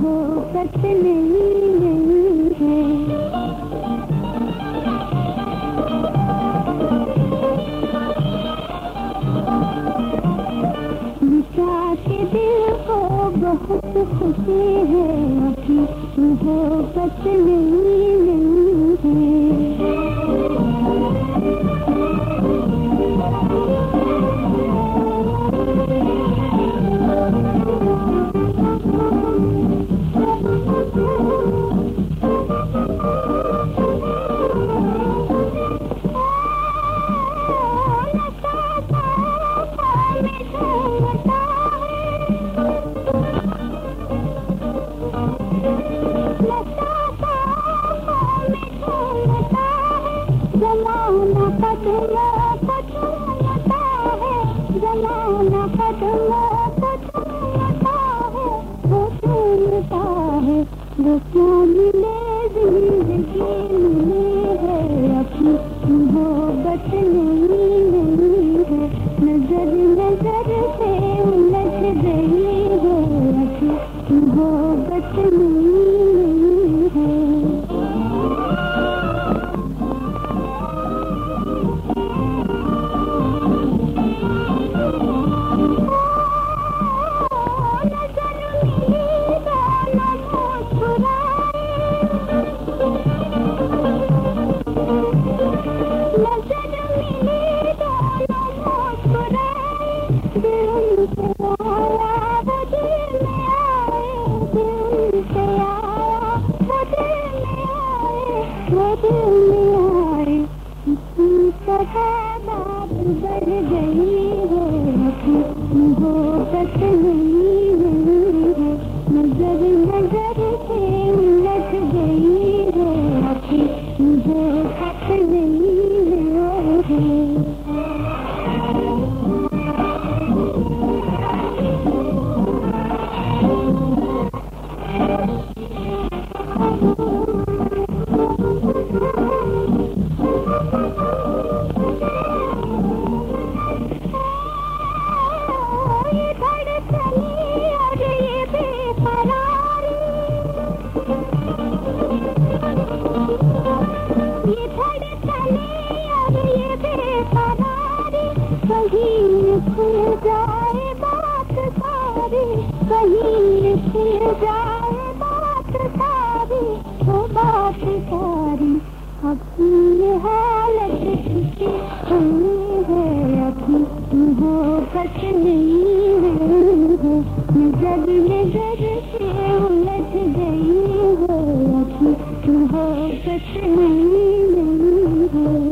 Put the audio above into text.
मोहब्बत नहीं नहीं है। के दिल को बहुत खुशी है मोहब्बत नहीं नहीं है। नज़र से उलझ गई है मोहब्बत नहीं बात बढ़ गई है मोहब्बत नहीं है नज़र नज़र से उलझ गई है अभी मोहब्बत नहीं कहीं खुल जाए बात सारी, वो बात सारी। ये हालत किसी हुई है अभी। मोहब्बत नहीं है, नज़र नज़र से उलझ गई है अभी। मोहब्बत नहीं है।